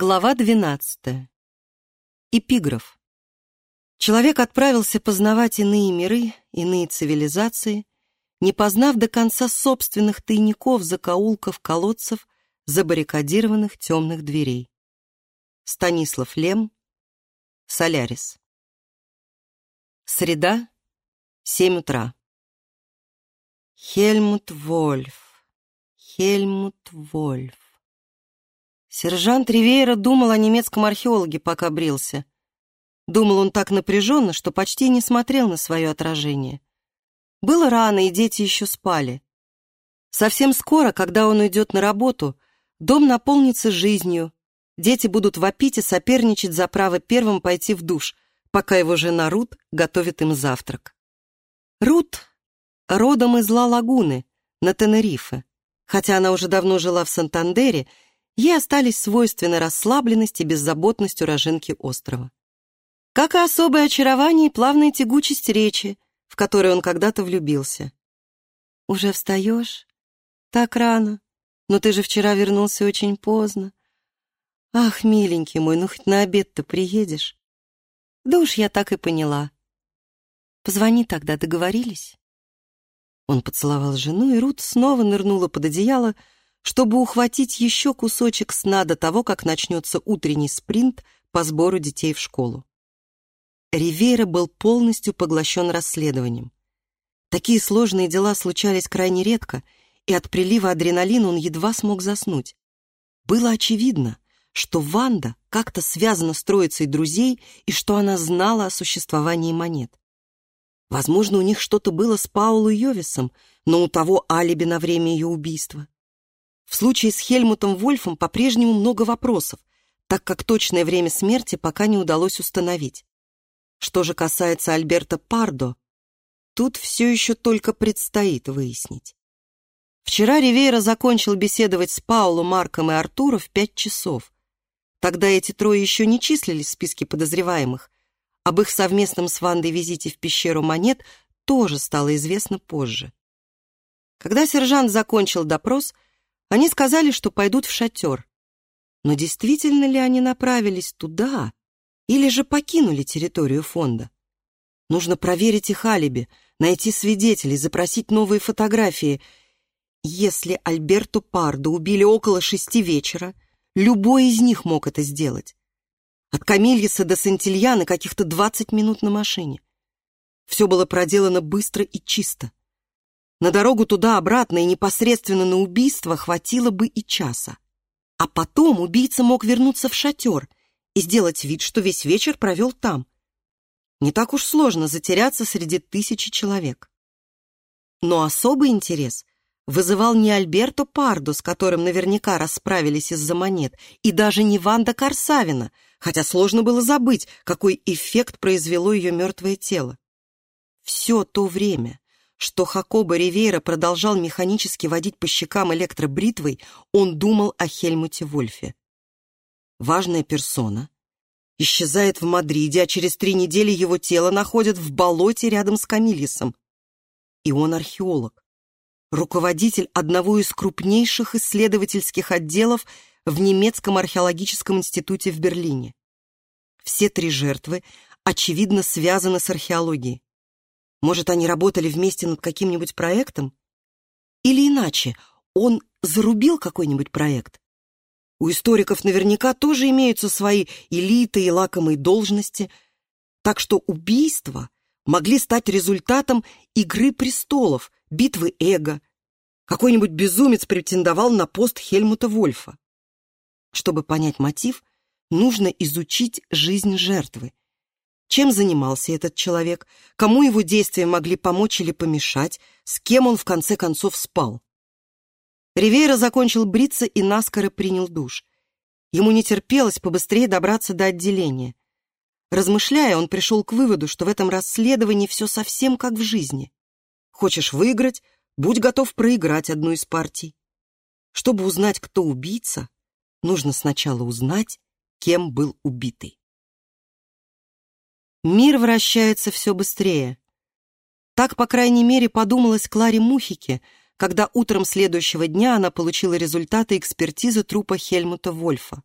Глава 12. Эпиграф. Человек отправился познавать иные миры, иные цивилизации, не познав до конца собственных тайников, закоулков, колодцев, забаррикадированных темных дверей. Станислав Лем, Солярис. Среда, 7 утра. Хельмут Вольф, Хельмут Вольф. Сержант Ривейра думал о немецком археологе, пока брился. Думал он так напряженно, что почти не смотрел на свое отражение. Было рано, и дети еще спали. Совсем скоро, когда он уйдет на работу, дом наполнится жизнью. Дети будут вопить и соперничать за право первым пойти в душ, пока его жена Рут готовит им завтрак. Рут родом из Ла-Лагуны, на Тенерифе. Хотя она уже давно жила в Сантандере, ей остались свойственны расслабленность и беззаботность уроженки острова. Как и особое очарование и плавная тягучесть речи, в которой он когда-то влюбился. «Уже встаешь? Так рано. Но ты же вчера вернулся очень поздно. Ах, миленький мой, ну хоть на обед-то приедешь?» «Да уж я так и поняла. Позвони тогда, договорились?» Он поцеловал жену, и Рут снова нырнула под одеяло, чтобы ухватить еще кусочек сна до того, как начнется утренний спринт по сбору детей в школу. Ривейра был полностью поглощен расследованием. Такие сложные дела случались крайне редко, и от прилива адреналина он едва смог заснуть. Было очевидно, что Ванда как-то связана с троицей друзей и что она знала о существовании монет. Возможно, у них что-то было с Паулу Йовисом, но у того алиби на время ее убийства. В случае с Хельмутом Вольфом по-прежнему много вопросов, так как точное время смерти пока не удалось установить. Что же касается Альберта Пардо, тут все еще только предстоит выяснить. Вчера Ривейра закончил беседовать с Пауло, Марком и Артуро в пять часов. Тогда эти трое еще не числились в списке подозреваемых. Об их совместном с Вандой визите в пещеру монет тоже стало известно позже. Когда сержант закончил допрос, они сказали, что пойдут в шатер. Но действительно ли они направились туда или же покинули территорию фонда? Нужно проверить их алиби, найти свидетелей, запросить новые фотографии. Если Альберту Пардо убили около шести вечера, любой из них мог это сделать. От Камильеса до Сантильяна каких-то двадцать минут на машине. Все было проделано быстро и чисто. На дорогу туда-обратно и непосредственно на убийство хватило бы и часа. А потом убийца мог вернуться в шатер и сделать вид, что весь вечер провел там. Не так уж сложно затеряться среди тысячи человек. Но особый интерес вызывал не Альберто Пардо, с которым наверняка расправились из-за монет, и даже не Ванда Корсавина, хотя сложно было забыть, какой эффект произвело ее мертвое тело. Все то время, что Хакоба Ривейра продолжал механически водить по щекам электробритвой, он думал о Хельмуте Вольфе. Важная персона исчезает в Мадриде, а через три недели его тело находят в болоте рядом с Камильесом. И он археолог, руководитель одного из крупнейших исследовательских отделов в немецком археологическом институте в Берлине. Все три жертвы, очевидно, связаны с археологией. Может, они работали вместе над каким-нибудь проектом? Или иначе, он зарубил какой-нибудь проект? У историков наверняка тоже имеются свои элиты и лакомые должности, так что убийства могли стать результатом «Игры престолов», «Битвы эго». Какой-нибудь безумец претендовал на пост Хельмута Вольфа. Чтобы понять мотив, нужно изучить жизнь жертвы, чем занимался этот человек, кому его действия могли помочь или помешать, с кем он в конце концов спал. Ривейра закончил бриться и наскоро принял душ. Ему не терпелось побыстрее добраться до отделения. Размышляя, он пришел к выводу, что в этом расследовании все совсем как в жизни. Хочешь выиграть, будь готов проиграть одну из партий. Чтобы узнать, кто убийца, нужно сначала узнать, кем был убитый. Мир вращается все быстрее. Так, по крайней мере, подумалось Кларе Мухике, когда утром следующего дня она получила результаты экспертизы трупа Хельмута Вольфа.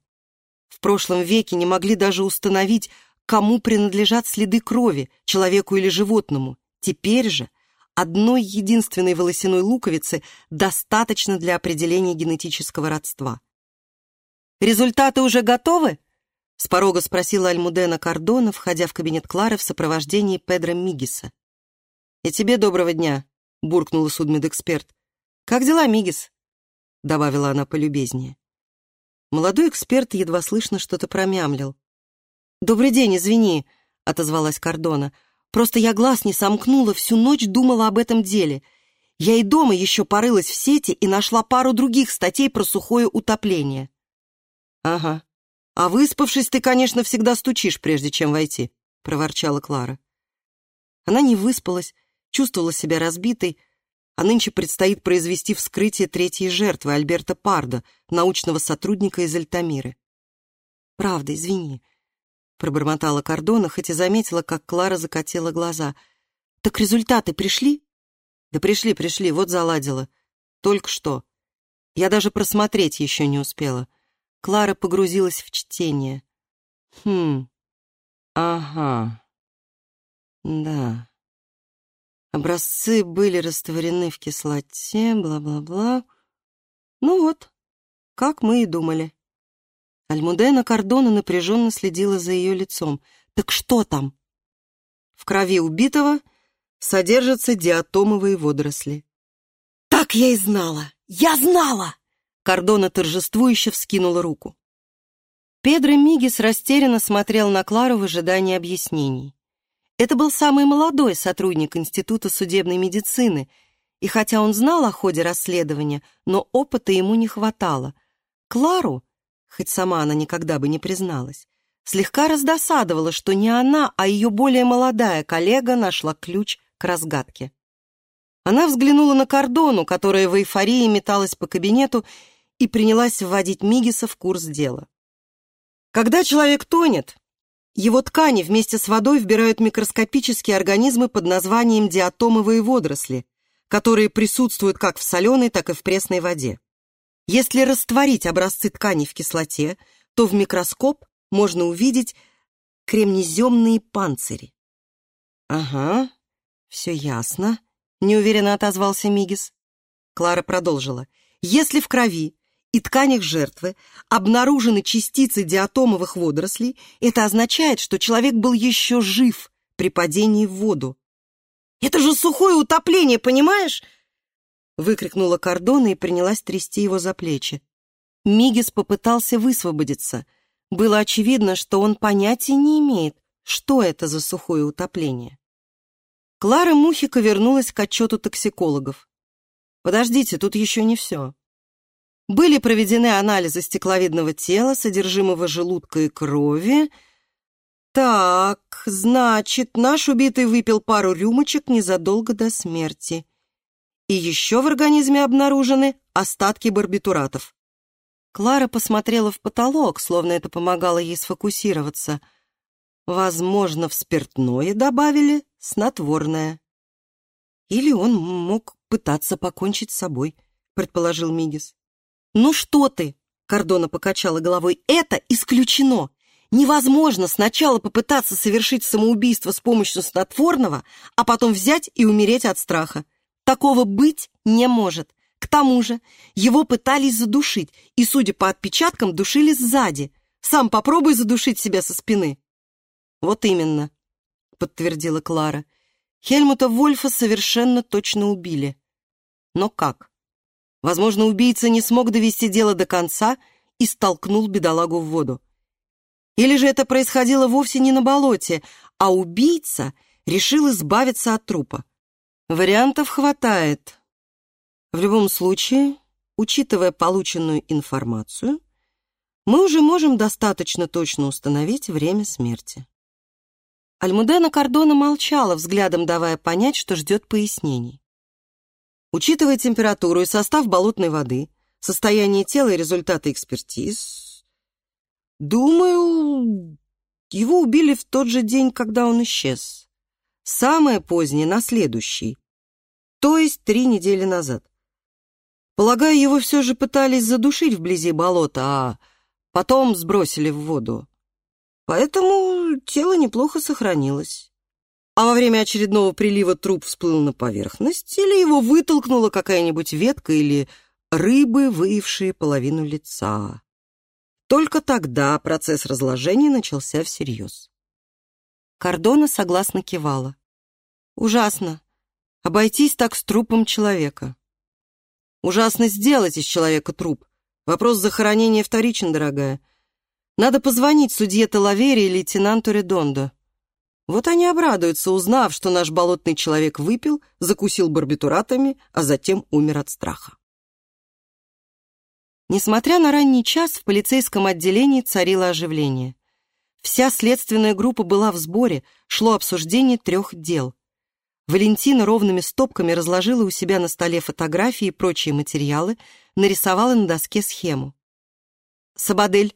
В прошлом веке не могли даже установить, кому принадлежат следы крови, человеку или животному. Теперь же одной единственной волосяной луковицы достаточно для определения генетического родства. «Результаты уже готовы?» — с порога спросила Альмудена Кардона, входя в кабинет Клары в сопровождении Педро Мигиса. «И тебе доброго дня», — буркнула судмедэксперт. «Как дела, Мигис?» — добавила она полюбезнее. Молодой эксперт едва слышно что-то промямлил. «Добрый день, извини», — отозвалась Кардона. «Просто я глаз не сомкнула, всю ночь думала об этом деле. Я и дома еще порылась в сети и нашла пару других статей про сухое утопление». «Ага. А выспавшись, ты, конечно, всегда стучишь, прежде чем войти», — проворчала Клара. Она не выспалась, чувствовала себя разбитой, а нынче предстоит произвести вскрытие третьей жертвы, Альберта Пардо, научного сотрудника из Альтамиры. «Правда, извини», — пробормотала Кордона, хоть и заметила, как Клара закатила глаза. «Так результаты пришли?» «Да пришли, пришли, вот заладила. Только что. Я даже просмотреть еще не успела». Клара погрузилась в чтение. «Хм, ага, да». Образцы были растворены в кислоте, бла-бла-бла. Ну вот, как мы и думали. Альмудена Кордона напряженно следила за ее лицом. «Так что там?» В крови убитого содержатся диатомовые водоросли. «Так я и знала! Я знала!» Кордона торжествующе вскинула руку. Педро Мигис растерянно смотрел на Клару в ожидании объяснений. Это был самый молодой сотрудник Института судебной медицины, и хотя он знал о ходе расследования, но опыта ему не хватало. Клару, хоть сама она никогда бы не призналась, слегка раздосадовала, что не она, а ее более молодая коллега нашла ключ к разгадке. Она взглянула на Кордону, которая в эйфории металась по кабинету, и принялась вводить Мигиса в курс дела. Когда человек тонет, его ткани вместе с водой вбирают микроскопические организмы под названием диатомовые водоросли, которые присутствуют как в соленой, так и в пресной воде. Если растворить образцы тканей в кислоте, то в микроскоп можно увидеть кремнеземные панцири. «Ага, все ясно», — неуверенно отозвался Мигис. Клара продолжила. «Если в крови и тканях жертвы обнаружены частицы диатомовых водорослей, это означает, что человек был еще жив при падении в воду. «Это же сухое утопление, понимаешь?» выкрикнула Кордона и принялась трясти его за плечи. Мигис попытался высвободиться. Было очевидно, что он понятия не имеет, что это за сухое утопление. Клара Мухика вернулась к отчету токсикологов. «Подождите, тут еще не все. Были проведены анализы стекловидного тела, содержимого желудка и крови. Так, значит, наш убитый выпил пару рюмочек незадолго до смерти. И еще в организме обнаружены остатки барбитуратов. Клара посмотрела в потолок, словно это помогало ей сфокусироваться. Возможно, в спиртное добавили снотворное. Или он мог пытаться покончить с собой, предположил Мигис. «Ну что ты?» — Кордона покачала головой. «Это исключено. Невозможно сначала попытаться совершить самоубийство с помощью снотворного, а потом взять и умереть от страха. Такого быть не может. К тому же его пытались задушить, и, судя по отпечаткам, душили сзади. Сам попробуй задушить себя со спины». «Вот именно», — подтвердила Клара. «Хельмута Вольфа совершенно точно убили. Но как?» Возможно, убийца не смог довести дело до конца и столкнул бедолагу в воду. Или же это происходило вовсе не на болоте, а убийца решил избавиться от трупа. Вариантов хватает. В любом случае, учитывая полученную информацию, мы уже можем достаточно точно установить время смерти. Альмудена Кордона молчала, взглядом давая понять, что ждет пояснений. Учитывая температуру и состав болотной воды, состояние тела и результаты экспертиз, думаю, его убили в тот же день, когда он исчез. Самое позднее, на следующий, то есть три недели назад. Полагаю, его все же пытались задушить вблизи болота, а Потом сбросили в воду. Поэтому тело неплохо сохранилось. А во время очередного прилива труп всплыл на поверхность, или его вытолкнула какая-нибудь ветка или рыбы, выевшие половину лица. Только тогда процесс разложения начался всерьез. Кордона согласно кивала. Ужасно. Обойтись так с трупом человека. Ужасно сделать из человека труп. Вопрос захоронения вторичен, дорогая. Надо позвонить судье Талавере и лейтенанту Редондо. Вот они обрадуются, узнав, что наш болотный человек выпил, закусил барбитуратами, а затем умер от страха. Несмотря на ранний час, в полицейском отделении царило оживление. Вся следственная группа была в сборе, шло обсуждение трех дел. Валентина ровными стопками разложила у себя на столе фотографии и прочие материалы, нарисовала на доске схему. «Сабадель,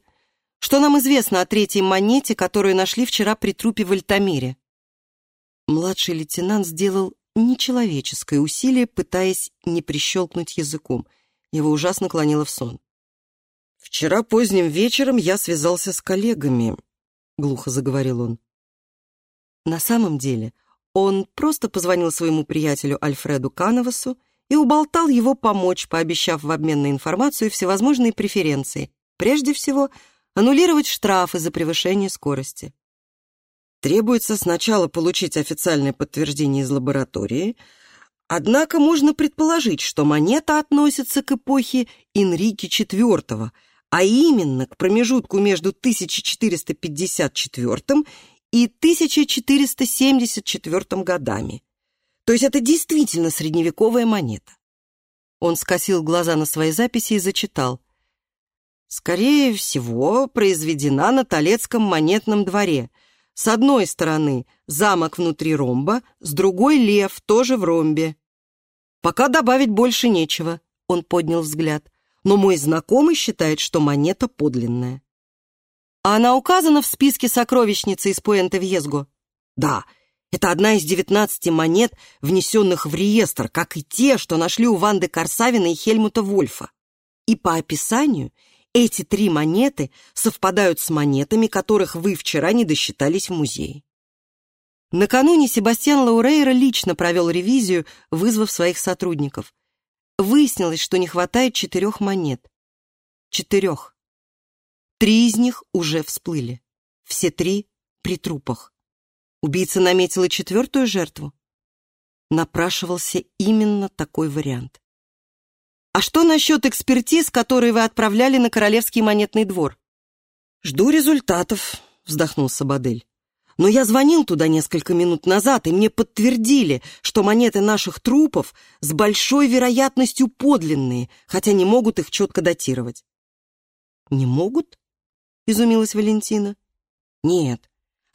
что нам известно о третьей монете, которую нашли вчера при трупе в Альтамире?» Младший лейтенант сделал нечеловеческое усилие, пытаясь не прищелкнуть языком. Его ужасно клонило в сон. «Вчера поздним вечером я связался с коллегами», — глухо заговорил он. На самом деле он просто позвонил своему приятелю Альфреду Кановасу и уболтал его помочь, пообещав в обмен на информацию всевозможные преференции, прежде всего аннулировать штрафы за превышение скорости. Требуется сначала получить официальное подтверждение из лаборатории, однако можно предположить, что монета относится к эпохе Энрике IV, а именно к промежутку между 1454 и 1474 годами. То есть это действительно средневековая монета. Он скосил глаза на свои записи и зачитал. Скорее всего, произведена на Толецком монетном дворе. С одной стороны замок внутри ромба, с другой лев, тоже в ромбе. Пока добавить больше нечего, он поднял взгляд но мой знакомый считает, что монета подлинная. А она указана в списке сокровищницы из Пуэнте-Вьезго? Да, это одна из девятнадцати монет, внесенных в реестр, как и те, что нашли у Ванды Корсавина и Хельмута Вольфа. И по описанию эти три монеты совпадают с монетами, которых вы вчера не досчитались в музее. Накануне Себастьян Лаурейра лично провел ревизию, вызвав своих сотрудников. Выяснилось, что не хватает четырех монет. Четырех. Три из них уже всплыли. Все три при трупах. Убийца наметила четвертую жертву. Напрашивался именно такой вариант. «А что насчет экспертиз, которые вы отправляли на Королевский монетный двор?» «Жду результатов», — вздохнул Сабадель. Но я звонил туда несколько минут назад, и мне подтвердили, что монеты наших трупов с большой вероятностью подлинные, хотя не могут их четко датировать. «Не могут?» — изумилась Валентина. «Нет,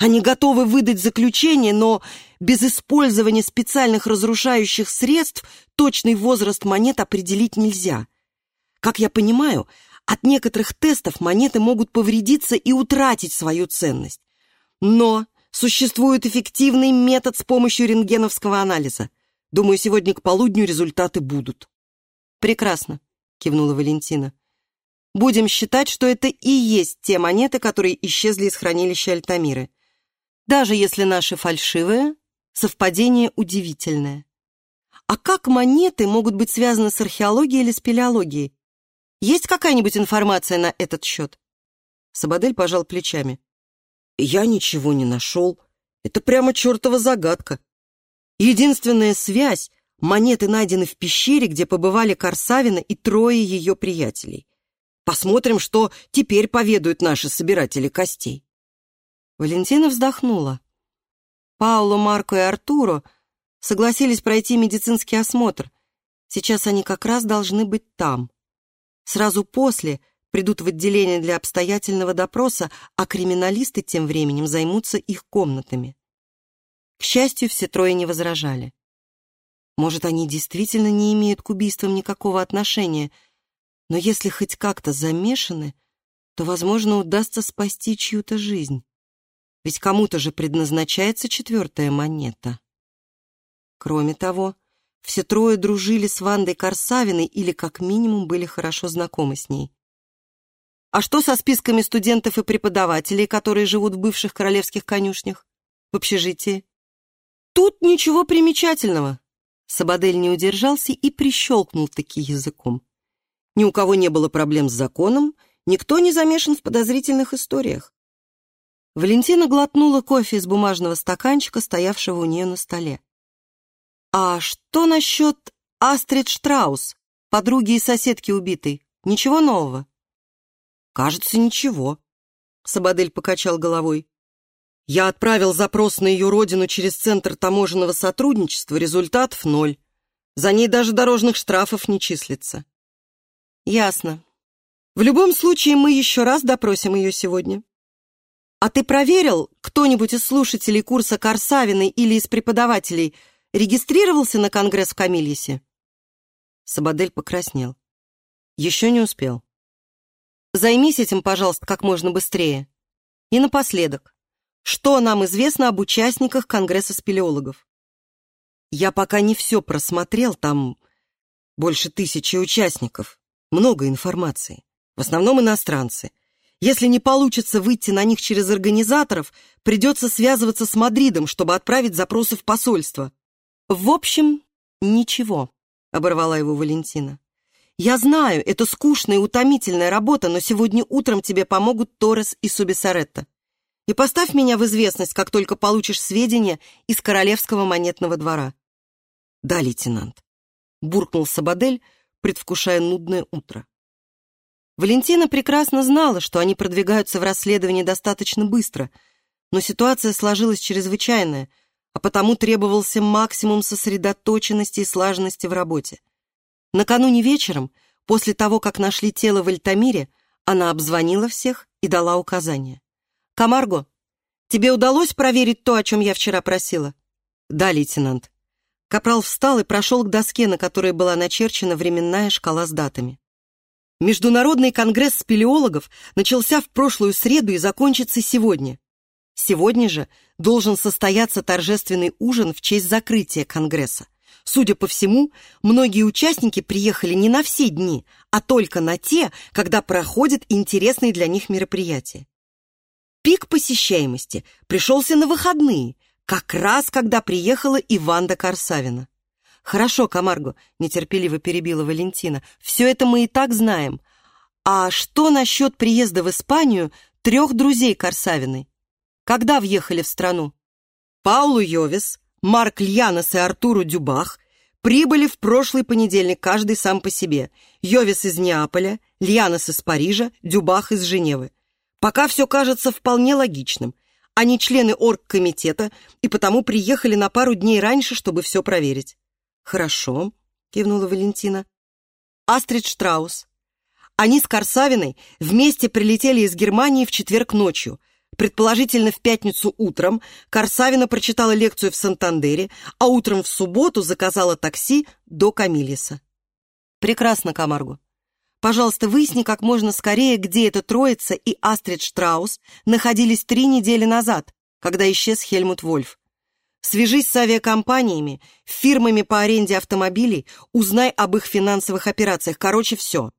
они готовы выдать заключение, но без использования специальных разрушающих средств точный возраст монет определить нельзя. Как я понимаю, от некоторых тестов монеты могут повредиться и утратить свою ценность. Но Существует эффективный метод с помощью рентгеновского анализа. Думаю, сегодня к полудню результаты будут. Прекрасно, кивнула Валентина. Будем считать, что это и есть те монеты, которые исчезли из хранилища Альтамиры. Даже если наши фальшивые, совпадение удивительное. А как монеты могут быть связаны с археологией или спелеологией? Есть какая-нибудь информация на этот счет? Сабадель пожал плечами. Я ничего не нашел. Это прямо чертова загадка. Единственная связь — монеты найдены в пещере, где побывали Корсавина и трое ее приятелей. Посмотрим, что теперь поведают наши собиратели костей. Валентина вздохнула. Пауло, Марко и Артуро согласились пройти медицинский осмотр. Сейчас они как раз должны быть там. Сразу после — придут в отделение для обстоятельного допроса, а криминалисты тем временем займутся их комнатами. К счастью, все трое не возражали. Может, они действительно не имеют к убийствам никакого отношения, но если хоть как-то замешаны, то, возможно, удастся спасти чью-то жизнь. Ведь кому-то же предназначается четвертая монета. Кроме того, все трое дружили с Вандой Корсавиной или как минимум были хорошо знакомы с ней. А что со списками студентов и преподавателей, которые живут в бывших королевских конюшнях? В общежитии? Тут ничего примечательного. Сабадель не удержался и прищелкнул таки языком. Ни у кого не было проблем с законом, никто не замешан в подозрительных историях. Валентина глотнула кофе из бумажного стаканчика, стоявшего у нее на столе. «А что насчет Астрид Штраус, подруги и соседки убитой? Ничего нового?» «Кажется, ничего», — Сабадель покачал головой. «Я отправил запрос на ее родину через Центр таможенного сотрудничества, результатов ноль. За ней даже дорожных штрафов не числится». «Ясно. В любом случае, мы еще раз допросим ее сегодня». «А ты проверил, кто-нибудь из слушателей курса Корсавиной или из преподавателей регистрировался на конгресс в Камильесе?» Сабадель покраснел. «Еще не успел». Займись этим, пожалуйста, как можно быстрее. И напоследок, что нам известно об участниках Конгресса спелеологов? Я пока не все просмотрел, там больше тысячи участников, много информации, в основном иностранцы. Если не получится выйти на них через организаторов, придется связываться с Мадридом, чтобы отправить запросы в посольство. В общем, ничего, оборвала его Валентина. Я знаю, это скучная и утомительная работа, но сегодня утром тебе помогут Торрес и Субисаретта. И поставь меня в известность, как только получишь сведения из Королевского монетного двора. Да, лейтенант. Буркнул Сабадель, предвкушая нудное утро. Валентина прекрасно знала, что они продвигаются в расследовании достаточно быстро, но ситуация сложилась чрезвычайная, а потому требовался максимум сосредоточенности и слаженности в работе. Накануне вечером, после того, как нашли тело в Альтамире, она обзвонила всех и дала указания. «Камарго, тебе удалось проверить то, о чем я вчера просила?» «Да, лейтенант». Капрал встал и прошел к доске, на которой была начерчена временная шкала с датами. Международный конгресс спелеологов начался в прошлую среду и закончится сегодня. Сегодня же должен состояться торжественный ужин в честь закрытия конгресса. Судя по всему, многие участники приехали не на все дни, а только на те, когда проходят интересные для них мероприятия. Пик посещаемости пришелся на выходные, как раз когда приехала Иванда Корсавина. «Хорошо, Камарго», — нетерпеливо перебила Валентина, «все это мы и так знаем. А что насчет приезда в Испанию трех друзей Корсавиной? Когда въехали в страну?» Паулу Йовис, Марк Льянос и Артуру Дюбах прибыли в прошлый понедельник каждый сам по себе. Йовис из Неаполя, Льянос из Парижа, Дюбах из Женевы. Пока все кажется вполне логичным. Они члены оргкомитета и потому приехали на пару дней раньше, чтобы все проверить. «Хорошо», — кивнула Валентина. «Астрид Штраус. Они с Корсавиной вместе прилетели из Германии в четверг ночью — Предположительно, в пятницу утром Корсавина прочитала лекцию в Сантандере, а утром в субботу заказала такси до Камилиса. Прекрасно, Камаргу. Пожалуйста, выясни как можно скорее, где эта троица и Астрид Штраус находились три недели назад, когда исчез Хельмут Вольф. Свяжись с авиакомпаниями, фирмами по аренде автомобилей, узнай об их финансовых операциях. Короче, все.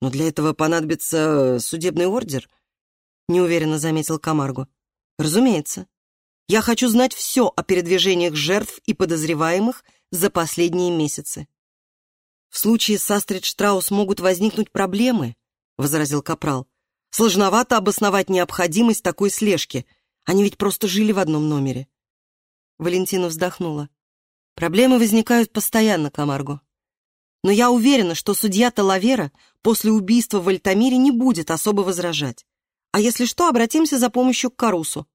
Но для этого понадобится судебный ордер —— неуверенно заметил Камарго. «Разумеется. Я хочу знать все о передвижениях жертв и подозреваемых за последние месяцы». «В случае с Астрид Штраус могут возникнуть проблемы», — возразил Капрал. «Сложновато обосновать необходимость такой слежки. Они ведь просто жили в одном номере». Валентина вздохнула. «Проблемы возникают постоянно, Камарго. Но я уверена, что судья Талавера после убийства в Альтамире не будет особо возражать. А если что, обратимся за помощью к Карусу.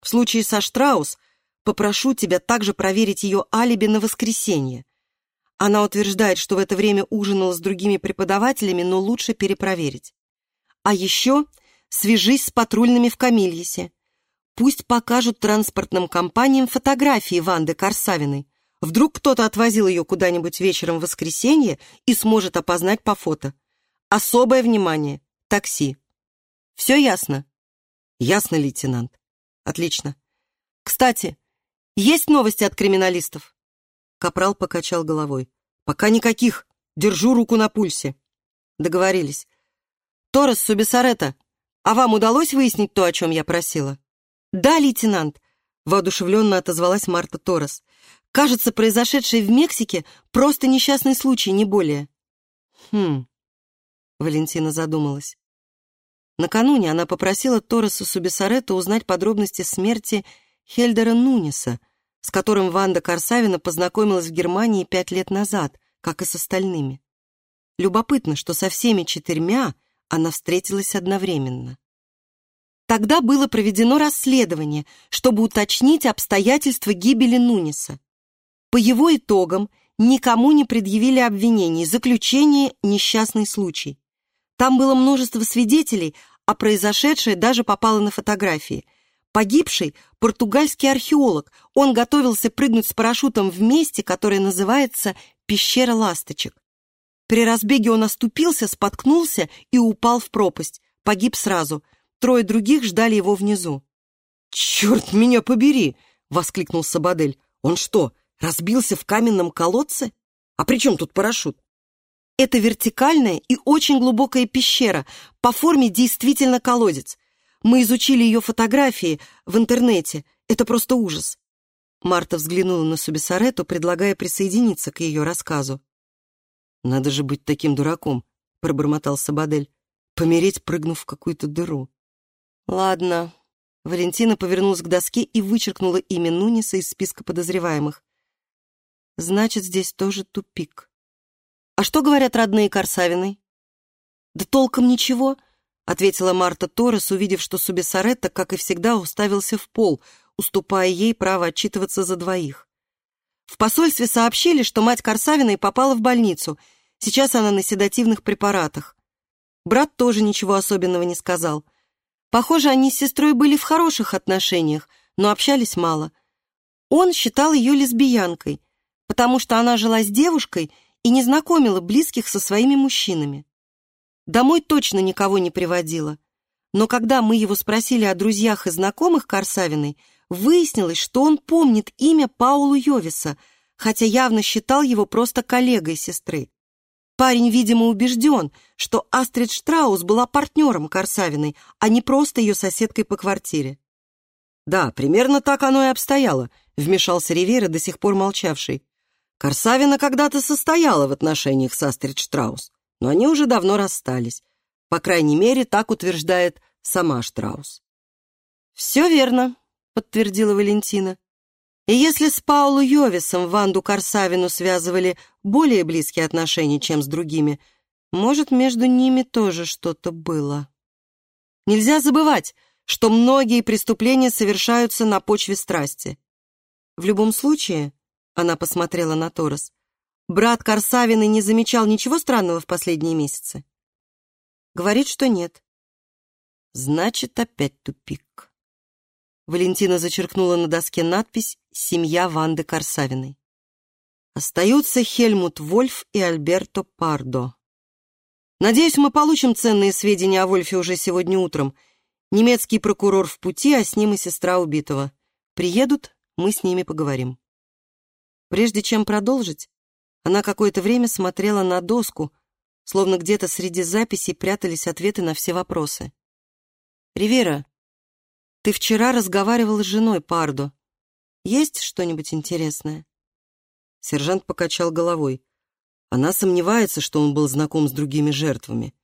В случае со Штраус попрошу тебя также проверить ее алиби на воскресенье. Она утверждает, что в это время ужинала с другими преподавателями, но лучше перепроверить. А еще свяжись с патрульными в Камильесе. Пусть покажут транспортным компаниям фотографии Ванды Корсавиной. Вдруг кто-то отвозил ее куда-нибудь вечером в воскресенье и сможет опознать по фото. Особое внимание – такси. Все ясно? Ясно, лейтенант. Отлично. Кстати, есть новости от криминалистов? Капрал покачал головой. Пока никаких. Держу руку на пульсе. Договорились. Торрес Субисарета, а вам удалось выяснить то, о чем я просила?» «Да, лейтенант», — воодушевленно отозвалась Марта Торрес. «Кажется, произошедшее в Мексике просто несчастный случай, не более». «Хм...» — Валентина задумалась. Накануне она попросила Торреса Субисаретто узнать подробности смерти Хельдера Нуниса, с которым Ванда Корсавина познакомилась в Германии пять лет назад, как и с остальными. Любопытно, что со всеми четырьмя она встретилась одновременно. Тогда было проведено расследование, чтобы уточнить обстоятельства гибели Нуниса. По его итогам никому не предъявили обвинений, заключение – несчастный случай. Там было множество свидетелей, а произошедшее даже попало на фотографии. Погибший – португальский археолог. Он готовился прыгнуть с парашютом в месте, которое называется «Пещера ласточек». При разбеге он оступился, споткнулся и упал в пропасть. Погиб сразу. Трое других ждали его внизу. «Черт меня побери!» — воскликнул Сабадель. «Он что, разбился в каменном колодце? А при чем тут парашют?» Это вертикальная и очень глубокая пещера, по форме действительно колодец. Мы изучили ее фотографии в интернете. Это просто ужас. Марта взглянула на Субисарету, предлагая присоединиться к ее рассказу. «Надо же быть таким дураком», — пробормотал Сабадель. «Помереть, прыгнув в какую-то дыру». «Ладно». Валентина повернулась к доске и вычеркнула имя Нуниса из списка подозреваемых. «Значит, здесь тоже тупик». «А что говорят родные Корсавиной?» «Да толком ничего», — ответила Марта Торрес, увидев, что Субисаретто, как и всегда, уставился в пол, уступая ей право отчитываться за двоих. В посольстве сообщили, что мать Корсавиной попала в больницу. Сейчас она на седативных препаратах. Брат тоже ничего особенного не сказал. Похоже, они с сестрой были в хороших отношениях, но общались мало. Он считал ее лесбиянкой, потому что она жила с девушкой и не знакомила близких со своими мужчинами. Домой точно никого не приводила. Но когда мы его спросили о друзьях и знакомых Корсавиной, выяснилось, что он помнит имя Паулу Йовиса, хотя явно считал его просто коллегой сестры. Парень, видимо, убежден, что Астрид Штраус была партнером Корсавиной, а не просто ее соседкой по квартире. «Да, примерно так оно и обстояло», — вмешался Ривера, до сих пор молчавший. Корсавина когда-то состояла в отношениях с Астрид Штраус, но они уже давно расстались. По крайней мере, так утверждает сама Штраус. «Все верно», подтвердила Валентина. И если с Паулу Йовисом Ванду Корсавину связывали более близкие отношения, чем с другими, может, между ними тоже что-то было. Нельзя забывать, что многие преступления совершаются на почве страсти. В любом случае, она посмотрела на Торос, брат Корсавины не замечал ничего странного в последние месяцы. Говорит, что нет. Значит, опять тупик. Валентина зачеркнула на доске надпись «Семья Ванды Корсавиной». Остаются Хельмут Вольф и Альберто Пардо. Надеюсь, мы получим ценные сведения о Вольфе уже сегодня утром. Немецкий прокурор в пути, а с ним и сестра убитого. Приедут, мы с ними поговорим. Прежде чем продолжить, она какое-то время смотрела на доску, словно где-то среди записей прятались ответы на все вопросы. «Ривера, ты вчера разговаривал с женой Пардо. Есть что-нибудь интересное?» Сержант покачал головой. Она сомневается, что он был знаком с другими жертвами.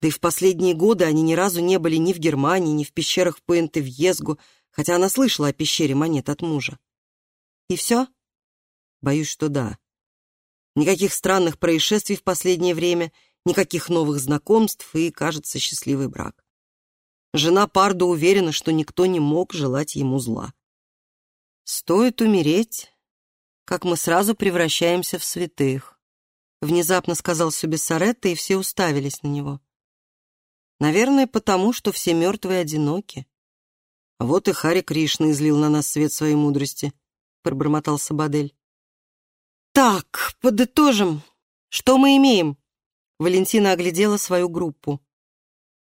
Да и в последние годы они ни разу не были ни в Германии, ни в пещерах Пуэнте-Вьезгу, хотя она слышала о пещере монет от мужа. И все? Боюсь, что да. Никаких странных происшествий в последнее время, никаких новых знакомств и, кажется, счастливый брак. Жена Пардо уверена, что никто не мог желать ему зла. «Стоит умереть, как мы сразу превращаемся в святых», внезапно сказал Субиссаретто, и все уставились на него. «Наверное, потому, что все мертвые одиноки». «Вот и Хари Кришна излил на нас свет своей мудрости», пробормотал Сабадель. «Так, подытожим. Что мы имеем?» Валентина оглядела свою группу.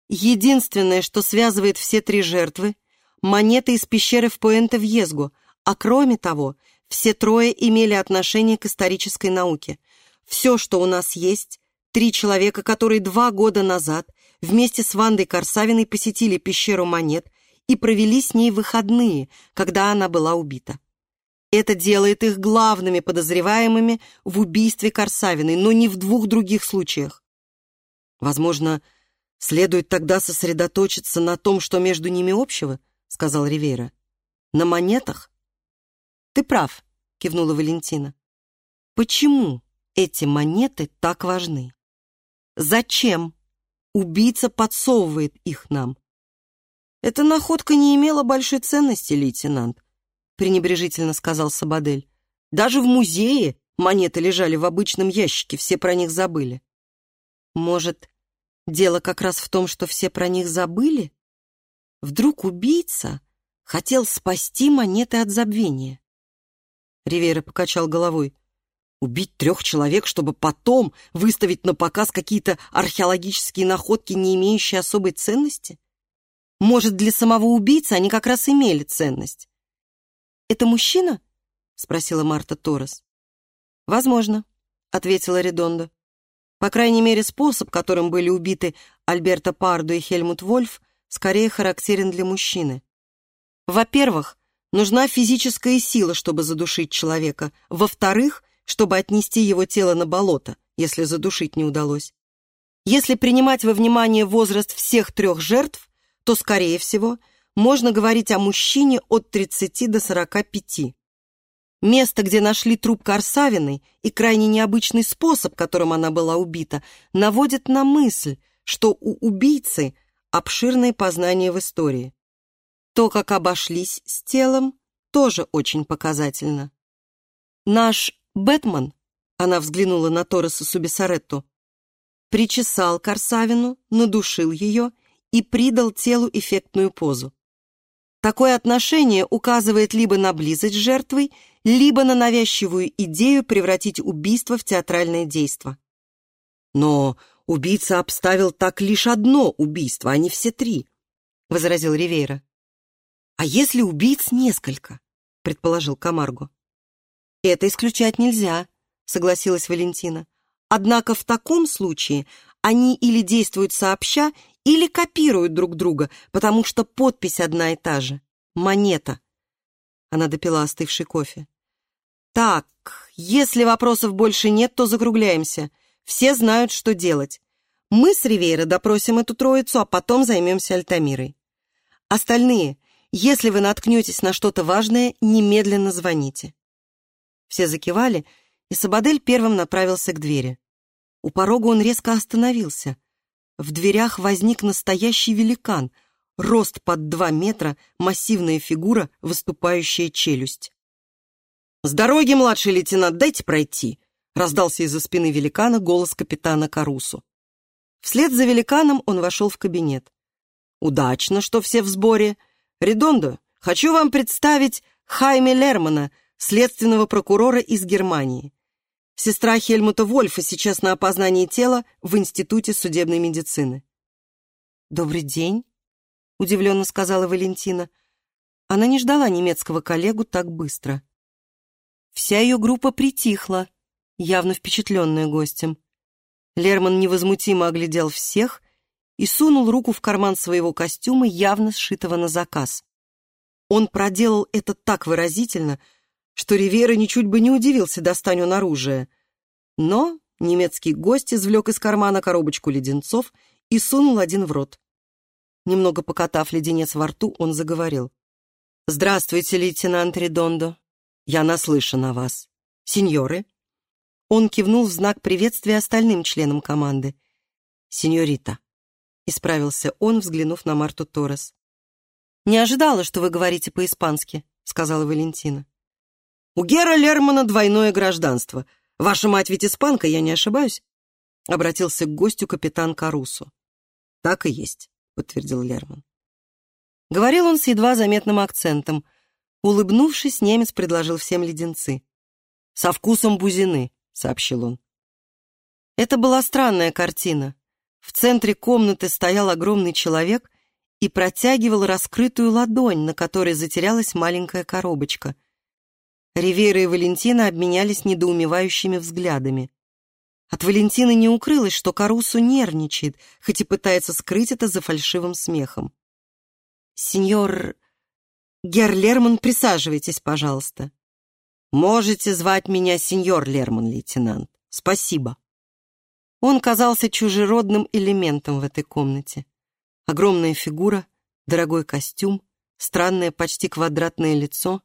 Единственное, что связывает все три жертвы — монеты из пещеры в Пуэнте-Вьезгу, а кроме того, все трое имели отношение к исторической науке. Все, что у нас есть, три человека, которые два года назад вместе с Вандой Корсавиной посетили пещеру монет и провели с ней выходные, когда она была убита. Это делает их главными подозреваемыми в убийстве Корсавиной, но не в двух других случаях. Возможно, следует тогда сосредоточиться на том, что между ними общего, сказал Ривейра. На монетах? Ты прав, кивнула Валентина. Почему эти монеты так важны? Зачем убийца подсовывает их нам? Эта находка не имела большой ценности, лейтенант пренебрежительно сказал Сабадель. «Даже в музее монеты лежали в обычном ящике, все про них забыли». «Может, дело как раз в том, что все про них забыли? Вдруг убийца хотел спасти монеты от забвения?» Ривера покачал головой. Убить трех человек, чтобы потом выставить на показ какие-то археологические находки, не имеющие особой ценности? Может, для самого убийцы они как раз имели ценность? «Это мужчина?» — спросила Марта Торрес. «Возможно», — ответила Редондо. По крайней мере, способ, которым были убиты Альберто Пардо и Хельмут Вольф, скорее характерен для мужчины. Во-первых, нужна физическая сила, чтобы задушить человека. Во-вторых, чтобы отнести его тело на болото, если задушить не удалось. Если принимать во внимание возраст всех трех жертв, то, скорее всего, можно говорить о мужчине от 30 до 45. Место, где нашли труп Корсавиной и крайне необычный способ, которым она была убита, наводит на мысль, что у убийцы обширные познания в истории. То, как обошлись с телом, тоже очень показательно. Наш Бэтмен, она взглянула на Тороса Субисаретту, причесал Корсавину, надушил ее и придал телу эффектную позу. Такое отношение указывает либо на близость с жертвой, либо на навязчивую идею превратить убийство в театральное действо. «Но убийца обставил так лишь одно убийство, а не все три», — возразил Ривейра. «А если убийц несколько?» — предположил Камарго. «Это исключать нельзя», — согласилась Валентина. «Однако в таком случае они или действуют сообща, или копируют друг друга, потому что подпись одна и та же. Монета. Она допила остывший кофе. Так, если вопросов больше нет, то закругляемся. Все знают, что делать. Мы с Ривейра допросим эту троицу, а потом займемся Альтамирой. Остальные, если вы наткнетесь на что-то важное, немедленно звоните. Все закивали, и Сабадель первым направился к двери. У порога он резко остановился — в дверях возник настоящий великан, рост под два метра, массивная фигура, выступающая челюсть. «С дороги, младший лейтенант, дайте пройти!» раздался из-за спины великана голос капитана Карусу. Вслед за великаном он вошел в кабинет. «Удачно, что все в сборе. Редондо, хочу вам представить Хайме Лермана, следственного прокурора из Германии. Сестра Хельмута Вольфа сейчас на опознании тела в Институте судебной медицины. «Добрый день», — удивленно сказала Валентина. Она не ждала немецкого коллегу так быстро. Вся ее группа притихла, явно впечатленная гостем. Лерман невозмутимо оглядел всех и сунул руку в карман своего костюма, явно сшитого на заказ. Он проделал это так выразительно, что Ривера ничуть бы не удивился, достань он оружие. Но немецкий гость извлек из кармана коробочку леденцов и сунул один в рот. Немного покатав леденец во рту, он заговорил. «Здравствуйте, лейтенант Редондо. Я наслышан о вас. Сеньоры?» Он кивнул в знак приветствия остальным членам команды. «Сеньорита», — исправился он, взглянув на Марту Торрес. «Не ожидала, что вы говорите по-испански», — сказала Валентина. У Гера Лермана двойное гражданство. Ваша мать ведь испанка, я не ошибаюсь?» Обратился к гостю капитан Карусу. «Так и есть», — подтвердил Лерман. Говорил он с едва заметным акцентом. Улыбнувшись, немец предложил всем леденцы. «Со вкусом бузины», — сообщил он. Это была странная картина. В центре комнаты стоял огромный человек и протягивал раскрытую ладонь, на которой затерялась маленькая коробочка — Ривера и Валентина обменялись недоумевающими взглядами. От Валентины не укрылось, что Карусу нервничает, хоть и пытается скрыть это за фальшивым смехом. «Сеньор Гер Лерман, присаживайтесь, пожалуйста». «Можете звать меня сеньор Лерман, лейтенант. Спасибо». Он казался чужеродным элементом в этой комнате. Огромная фигура, дорогой костюм, странное почти квадратное лицо.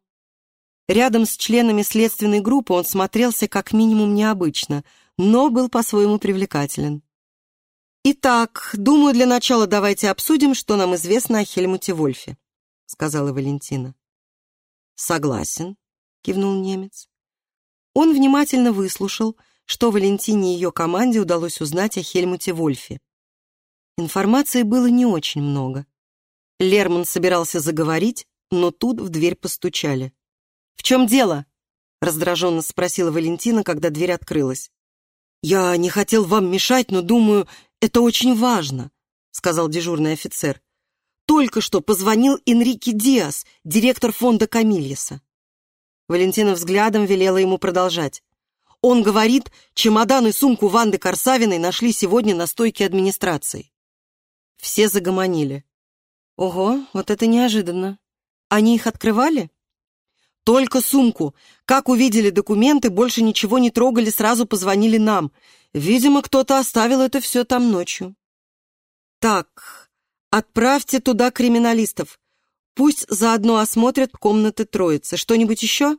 Рядом с членами следственной группы он смотрелся как минимум необычно, но был по-своему привлекателен. «Итак, думаю, для начала давайте обсудим, что нам известно о Хельмуте Вольфе», — сказала Валентина. «Согласен», — кивнул немец. Он внимательно выслушал, что Валентине и ее команде удалось узнать о Хельмуте Вольфе. Информации было не очень много. Лерман собирался заговорить, но тут в дверь постучали. «В чем дело?» — раздраженно спросила Валентина, когда дверь открылась. «Я не хотел вам мешать, но думаю, это очень важно», — сказал дежурный офицер. «Только что позвонил Энрике Диас, директор фонда Камильеса». Валентина взглядом велела ему продолжать. Он говорит, чемодан и сумку Ванды Корсавиной нашли сегодня на стойке администрации. Все загомонили. Ого, вот это неожиданно. Они их открывали? Только сумку. Как увидели документы, больше ничего не трогали, сразу позвонили нам. Видимо, кто-то оставил это все там ночью. Так, отправьте туда криминалистов. Пусть заодно осмотрят комнаты троицы. Что-нибудь еще?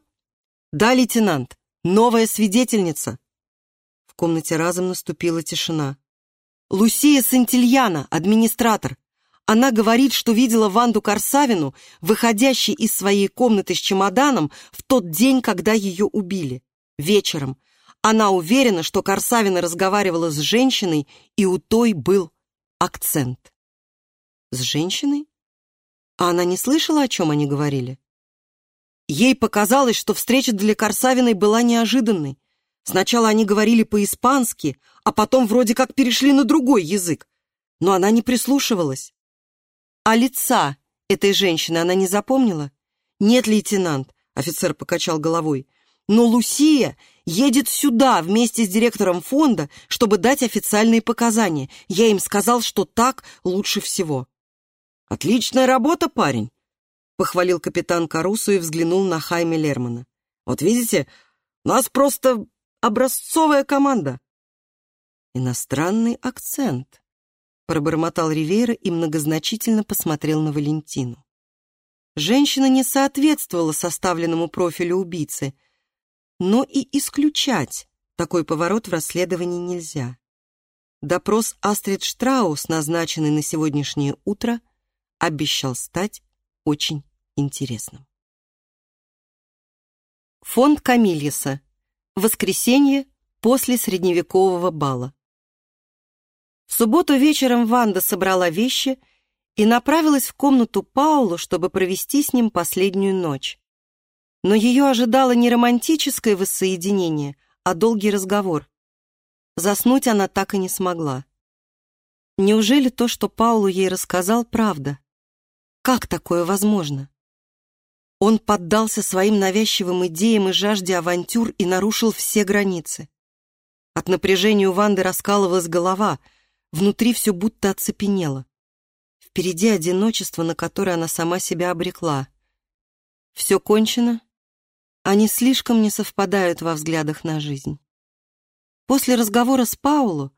Да, лейтенант. Новая свидетельница. В комнате разом наступила тишина. Лусия Сантильяна, администратор. Она говорит, что видела Ванду Корсавину, выходящей из своей комнаты с чемоданом в тот день, когда ее убили. Вечером. Она уверена, что Корсавина разговаривала с женщиной, и у той был акцент. С женщиной? А она не слышала, о чем они говорили? Ей показалось, что встреча для Корсавиной была неожиданной. Сначала они говорили по-испански, а потом вроде как перешли на другой язык. Но она не прислушивалась. А лица этой женщины она не запомнила? Нет, лейтенант, офицер покачал головой. Но Лусия едет сюда вместе с директором фонда, чтобы дать официальные показания. Я им сказал, что так лучше всего. Отличная работа, парень, похвалил капитан Карусу и взглянул на Хайме Лермана. Вот видите, у нас просто образцовая команда. Иностранный акцент, Пробормотал Ривейра и многозначительно посмотрел на Валентину. Женщина не соответствовала составленному профилю убийцы, но и исключать такой поворот в расследовании нельзя. Допрос Астрид Штраус, назначенный на сегодняшнее утро, обещал стать очень интересным. Фонд Камильеса. Воскресенье после средневекового бала. В субботу вечером Ванда собрала вещи и направилась в комнату Паулу, чтобы провести с ним последнюю ночь. Но ее ожидало не романтическое воссоединение, а долгий разговор. Заснуть она так и не смогла. Неужели то, что Паулу ей рассказал, правда? Как такое возможно? Он поддался своим навязчивым идеям и жажде авантюр и нарушил все границы. От напряжения у Ванды раскалывалась голова — Внутри все будто оцепенело. Впереди одиночество, на которое она сама себя обрекла. Все кончено. Они слишком не совпадают во взглядах на жизнь. После разговора с Пауло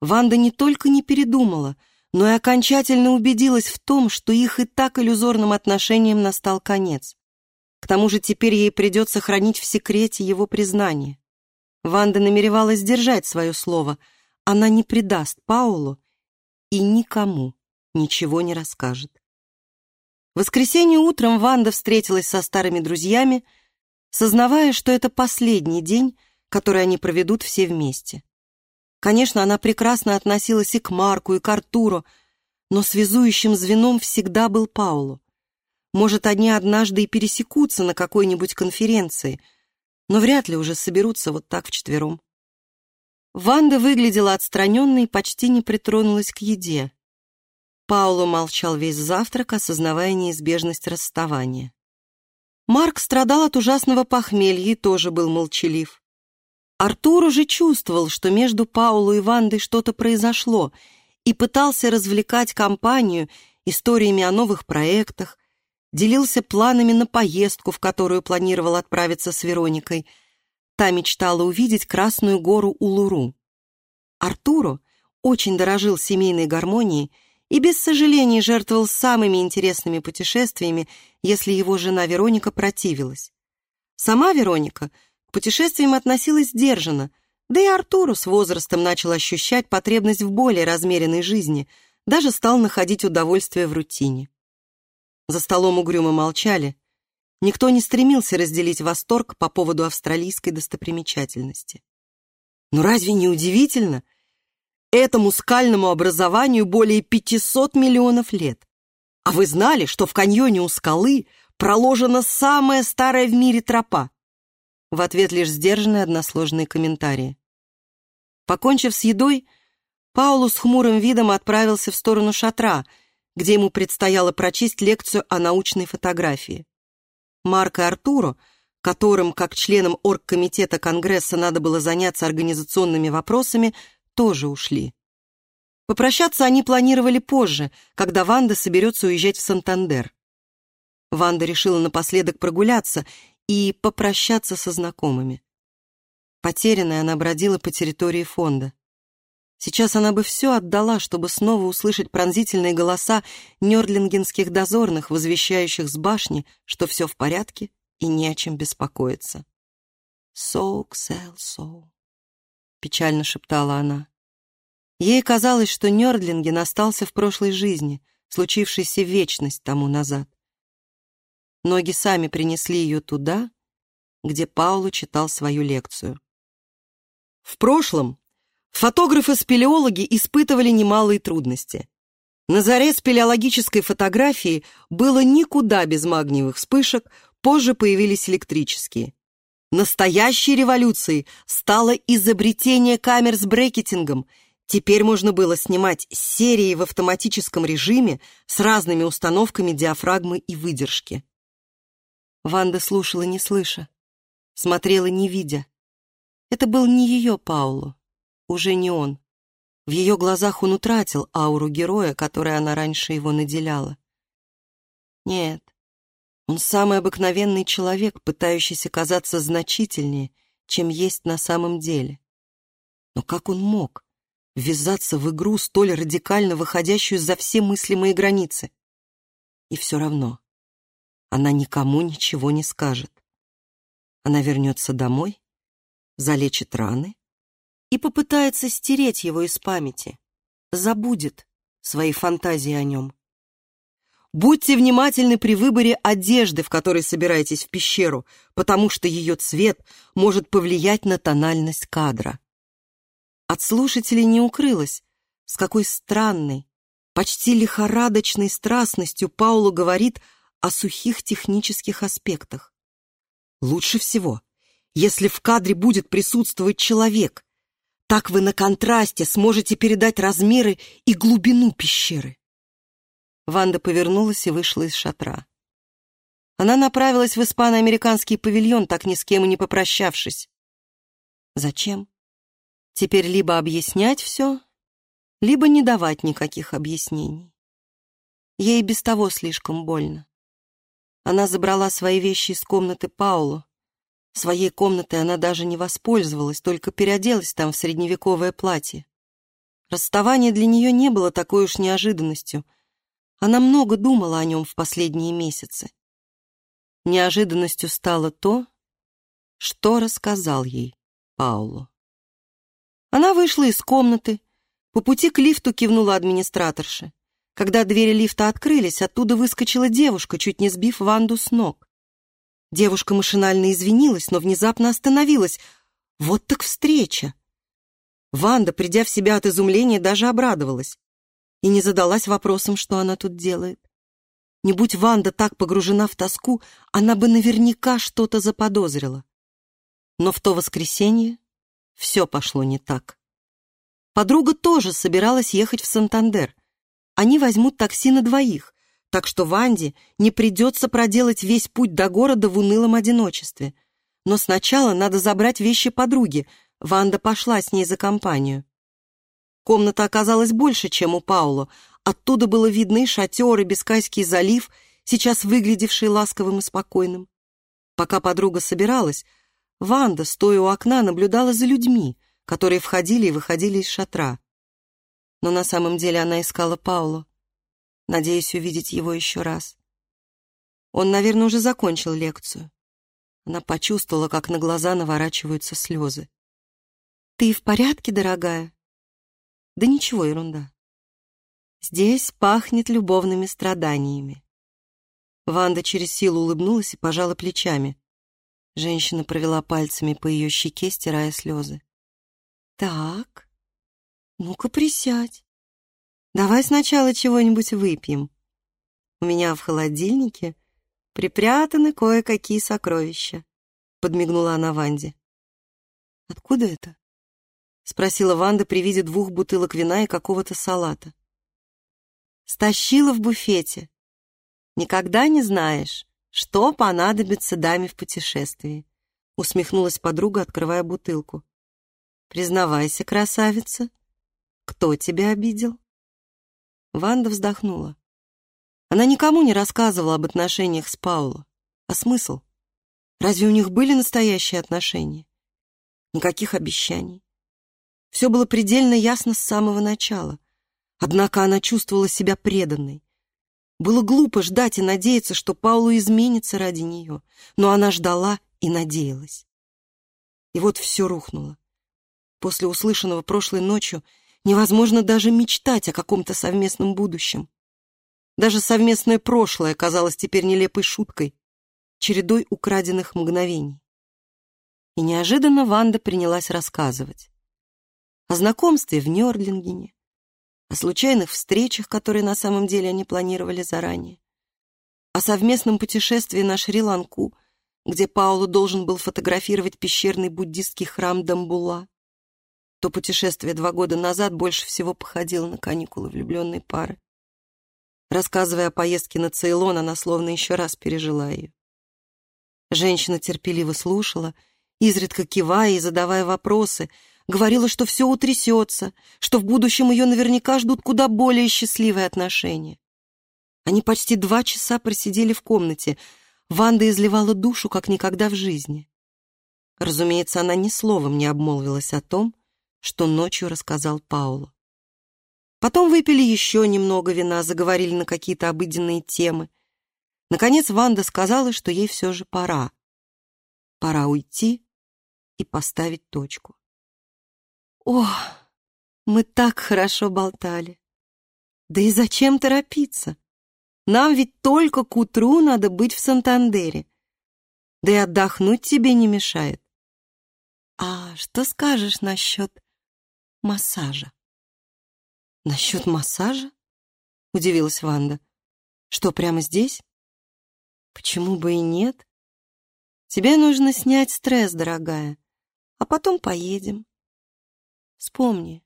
Ванда не только не передумала, но и окончательно убедилась в том, что их и так иллюзорным отношениям настал конец. К тому же теперь ей придется хранить в секрете его признание. Ванда намеревалась сдержать свое слово — она не предаст Паулу и никому ничего не расскажет. В воскресенье утром Ванда встретилась со старыми друзьями, сознавая, что это последний день, который они проведут все вместе. Конечно, она прекрасно относилась и к Марку, и к Артуру, но связующим звеном всегда был Паулу. Может, они однажды и пересекутся на какой-нибудь конференции, но вряд ли уже соберутся вот так вчетвером. Ванда выглядела отстраненной и почти не притронулась к еде. Пауло молчал весь завтрак, осознавая неизбежность расставания. Марк страдал от ужасного похмелья и тоже был молчалив. Артур уже чувствовал, что между Паулу и Вандой что-то произошло, и пытался развлекать компанию историями о новых проектах, делился планами на поездку, в которую планировал отправиться с Вероникой. Та мечтала увидеть Красную гору Улуру. Артуру очень дорожил семейной гармонией и без сожалений жертвовал самыми интересными путешествиями, если его жена Вероника противилась. Сама Вероника к путешествиям относилась сдержанно, да и Артуру с возрастом начал ощущать потребность в более размеренной жизни, даже стал находить удовольствие в рутине. За столом угрюмо молчали, никто не стремился разделить восторг по поводу австралийской достопримечательности. Но разве не удивительно, Этому скальному образованию более 500 миллионов лет. А вы знали, что в каньоне у скалы проложена самая старая в мире тропа? В ответ лишь сдержанные односложные комментарии. Покончив с едой, Паулу с хмурым видом отправился в сторону шатра, где ему предстояло прочесть лекцию о научной фотографии. Марк и Артуру, которым, как членам оргкомитета Конгресса, надо было заняться организационными вопросами, тоже ушли. Попрощаться они планировали позже, когда Ванда соберется уезжать в Сантандер. Ванда решила напоследок прогуляться и попрощаться со знакомыми. Потерянная она бродила по территории фонда. Сейчас она бы все отдала, чтобы снова услышать пронзительные голоса нёрдлингенских дозорных, возвещающих с башни, что все в порядке и не о чем беспокоиться. «Соук, сел, соу», — печально шептала она. Ей казалось, что Нёрдлинген остался в прошлой жизни, случившейся вечность тому назад. Ноги сами принесли ее туда, где Паулу читал свою лекцию. В прошлом фотографы-спелеологи испытывали немалые трудности. На заре спелеологической фотографии было никуда без магниевых вспышек, позже появились электрические. Настоящей революцией стало изобретение камер с брекетингом – Теперь можно было снимать серии в автоматическом режиме с разными установками диафрагмы и выдержки. Ванда слушала не слыша, смотрела не видя. Это был не ее Пауло, уже не он. В ее глазах он утратил ауру героя, которой она раньше его наделяла. Нет, он самый обыкновенный человек, пытающийся казаться значительнее, чем есть на самом деле. Но как он мог? ввязаться в игру, столь радикально выходящую за все мыслимые границы. И все равно она никому ничего не скажет. Она вернется домой, залечит раны и попытается стереть его из памяти, забудет свои фантазии о нем. Будьте внимательны при выборе одежды, в которой собираетесь в пещеру, потому что ее цвет может повлиять на тональность кадра. От слушателей не укрылось, с какой странной, почти лихорадочной страстностью Пауло говорит о сухих технических аспектах. Лучше всего, если в кадре будет присутствовать человек. Так вы на контрасте сможете передать размеры и глубину пещеры. Ванда повернулась и вышла из шатра. Она направилась в испано-американский павильон, так ни с кем и не попрощавшись. Зачем? Теперь либо объяснять все, либо не давать никаких объяснений. Ей без того слишком больно. Она забрала свои вещи из комнаты Паулу. Своей комнатой она даже не воспользовалась, только переоделась там в средневековое платье. Расставание для нее не было такой уж неожиданностью. Она много думала о нем в последние месяцы. Неожиданностью стало то, что рассказал ей Паулу. Она вышла из комнаты. По пути к лифту кивнула администраторша. Когда двери лифта открылись, оттуда выскочила девушка, чуть не сбив Ванду с ног. Девушка машинально извинилась, но внезапно остановилась. Вот так встреча! Ванда, придя в себя от изумления, даже обрадовалась и не задалась вопросом, что она тут делает. Не будь Ванда так погружена в тоску, она бы наверняка что-то заподозрила. Но в то воскресенье все пошло не так. Подруга тоже собиралась ехать в Сантандер. Они возьмут такси на двоих, так что Ванде не придется проделать весь путь до города в унылом одиночестве. Но сначала надо забрать вещи подруги, Ванда пошла с ней за компанию. Комната оказалась больше, чем у Пауло. Оттуда было видны шатер и Бискайский залив, сейчас выглядевший ласковым и спокойным. Пока подруга собиралась, Ванда, стоя у окна, наблюдала за людьми, которые входили и выходили из шатра. Но на самом деле она искала Пауло, надеясь увидеть его еще раз. Он, наверное, уже закончил лекцию. Она почувствовала, как на глаза наворачиваются слезы. «Ты в порядке, дорогая?» «Да ничего, ерунда. Здесь пахнет любовными страданиями». Ванда через силу улыбнулась и пожала плечами. Женщина провела пальцами по ее щеке, стирая слезы. «Так, ну-ка присядь. Давай сначала чего-нибудь выпьем. У меня в холодильнике припрятаны кое-какие сокровища», — подмигнула она Ванде. «Откуда это?» — спросила Ванда при виде двух бутылок вина и какого-то салата. «Стащила в буфете. Никогда не знаешь, что понадобится даме в путешествии», — усмехнулась подруга, открывая бутылку. «Признавайся, красавица, кто тебя обидел?» Ванда вздохнула. Она никому не рассказывала об отношениях с Пауло. А смысл? Разве у них были настоящие отношения? Никаких обещаний. Все было предельно ясно с самого начала. Однако она чувствовала себя преданной. Было глупо ждать и надеяться, что Паулу изменится ради нее, но она ждала и надеялась. И вот все рухнуло. После услышанного прошлой ночью невозможно даже мечтать о каком-то совместном будущем. Даже совместное прошлое казалось теперь нелепой шуткой, чередой украденных мгновений. И неожиданно Ванда принялась рассказывать. О знакомстве в Нёрдлингене, о случайных встречах, которые на самом деле они планировали заранее, о совместном путешествии на Шри-Ланку, где Пауло должен был фотографировать пещерный буддистский храм Дамбула, то путешествие два года назад больше всего походило на каникулы влюбленной пары. Рассказывая о поездке на Цейлон, она словно еще раз пережила ее. Женщина терпеливо слушала, изредка кивая и задавая вопросы, говорила, что все утрясется, что в будущем ее наверняка ждут куда более счастливые отношения. Они почти два часа просидели в комнате. Ванда изливала душу, как никогда в жизни. Разумеется, она ни словом не обмолвилась о том, что ночью рассказал Пауло. Потом выпили еще немного вина, заговорили на какие-то обыденные темы. Наконец Ванда сказала, что ей все же пора. Пора уйти и поставить точку. О, мы так хорошо болтали. Да и зачем торопиться? Нам ведь только к утру надо быть в Сантандере. Да и отдохнуть тебе не мешает. А что скажешь насчет массажа. «Насчет массажа?» — удивилась Ванда. «Что, прямо здесь?» «Почему бы и нет? Тебе нужно снять стресс, дорогая, а потом поедем. Вспомни,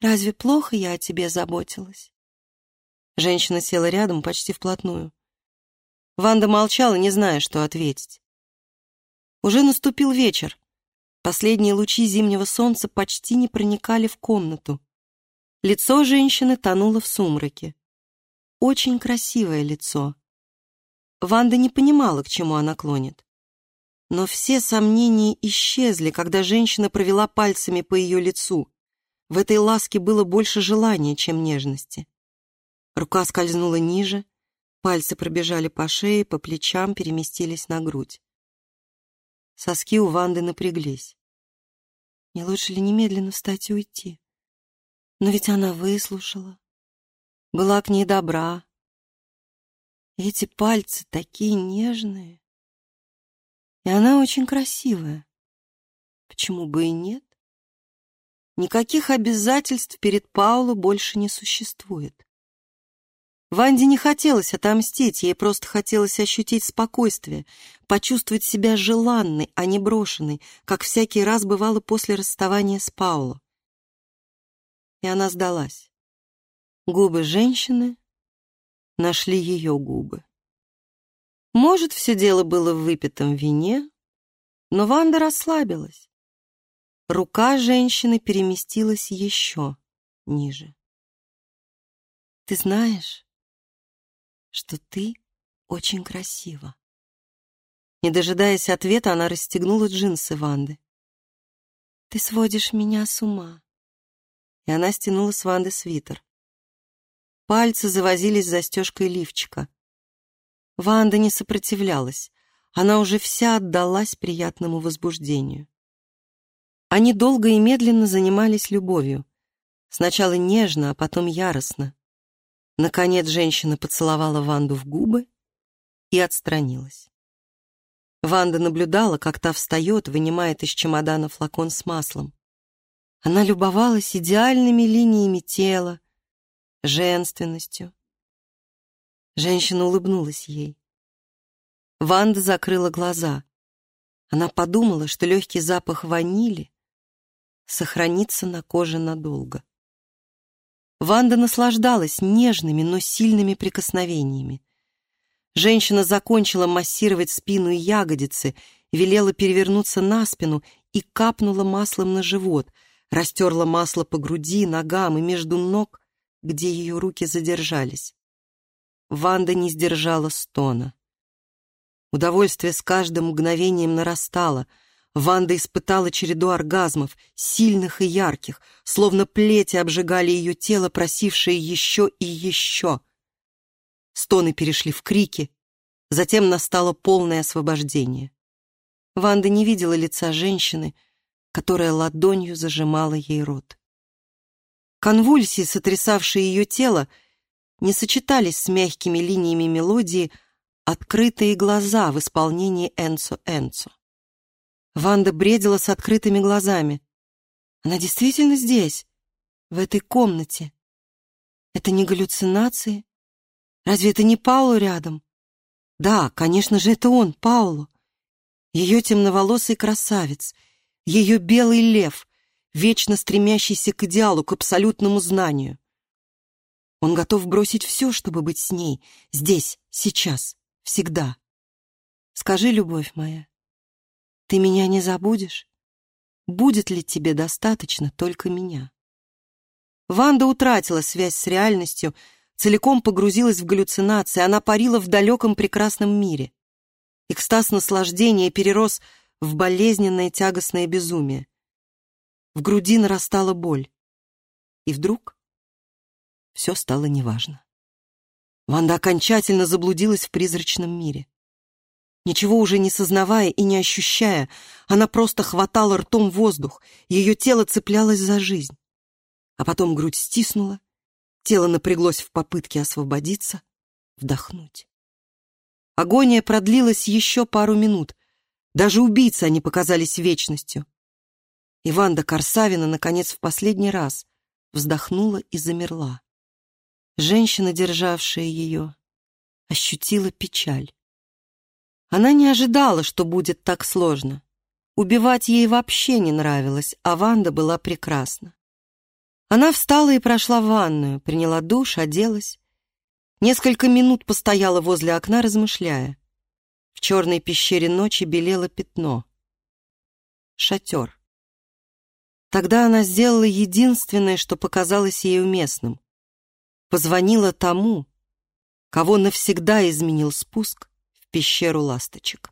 разве плохо я о тебе заботилась?» Женщина села рядом почти вплотную. Ванда молчала, не зная, что ответить. Уже наступил вечер. Последние лучи зимнего солнца почти не проникали в комнату. Лицо женщины тонуло в сумраке. Очень красивое лицо. Ванда не понимала, к чему она клонит. Но все сомнения исчезли, когда женщина провела пальцами по ее лицу. В этой ласке было больше желания, чем нежности. Рука скользнула ниже, пальцы пробежали по шее, по плечам, переместились на грудь. Соски у Ванды напряглись. Не лучше ли немедленно встать и уйти? Но ведь она выслушала, была к ней добра. Эти пальцы такие нежные. И она очень красивая. Почему бы и нет? Никаких обязательств перед Пауло больше не существует. Ванде не хотелось отомстить, ей просто хотелось ощутить спокойствие, почувствовать себя желанной, а не брошенной, как всякий раз бывало после расставания с Пауло. И она сдалась. Губы женщины нашли ее губы. Может, все дело было в выпитом вине, но Ванда расслабилась. рука женщины переместилась еще ниже. «Ты знаешь, что ты очень красива?» Не дожидаясь ответа, она расстегнула джинсы Ванды. «Ты сводишь меня с ума». И она стянула с Ванды свитер. Пальцы завозились застежкой лифчика. Ванда не сопротивлялась. Она уже вся отдалась приятному возбуждению. Они долго и медленно занимались любовью. Сначала нежно, а потом яростно. Наконец женщина поцеловала Ванду в губы и отстранилась. Ванда наблюдала, как та встает, вынимает из чемодана флакон с маслом. Она любовалась идеальными линиями тела, женственностью. Женщина улыбнулась ей. Ванда закрыла глаза. Она подумала, что легкий запах ванили сохранится на коже надолго. Ванда наслаждалась нежными, но сильными прикосновениями. Женщина закончила массировать спину и ягодицы, велела перевернуться на спину и капнула маслом на живот, растерла масло по груди, ногам и между ног, где ее руки задержались. Ванда не сдержала стона. Удовольствие с каждым мгновением нарастало. Ванда испытала череду оргазмов, сильных и ярких, словно плети обжигали ее тело, просившее еще и еще. Стоны перешли в крики, затем настало полное освобождение. Ванда не видела лица женщины, которая ладонью зажимала ей рот. Конвульсии, сотрясавшие ее тело, не сочетались с мягкими линиями мелодии «Открытые глаза» в исполнении Энцо-Энцо. Ванда бредила с открытыми глазами. Она действительно здесь, в этой комнате. Это не галлюцинации? Разве это не Пауло рядом? Да, конечно же, это он, Пауло. Ее темноволосый красавец, ее белый лев, вечно стремящийся к идеалу, к абсолютному знанию. Он готов бросить все, чтобы быть с ней, здесь, сейчас, всегда. Скажи, любовь моя, ты меня не забудешь? Будет ли тебе достаточно только меня? Ванда утратила связь с реальностью, целиком погрузилась в галлюцинации, она парила в далеком прекрасном мире. Экстаз наслаждения перерос в болезненное тягостное безумие. В груди нарастала боль. И вдруг все стало неважно. Ванда окончательно заблудилась в призрачном мире. Ничего уже не сознавая и не ощущая, она просто хватала ртом воздух, ее тело цеплялось за жизнь. А потом грудь стиснула, тело напряглось в попытке освободиться, вдохнуть. Агония продлилась еще пару минут. Даже убийцы они показались вечностью. И Ванда Корсавина, наконец, в последний раз вздохнула и замерла. Женщина, державшая ее, ощутила печаль. Она не ожидала, что будет так сложно. Убивать ей вообще не нравилось, а Ванда была прекрасна. Она встала и прошла в ванную, приняла душ, оделась. Несколько минут постояла возле окна, размышляя. В черной пещере ночи белело пятно. Шатер. Тогда она сделала единственное, что показалось ей уместным позвонила тому, кого навсегда изменил спуск пещеру ласточек.